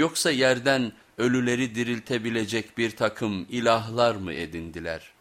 Yoksa yerden ölüleri diriltebilecek bir takım ilahlar mı edindiler?''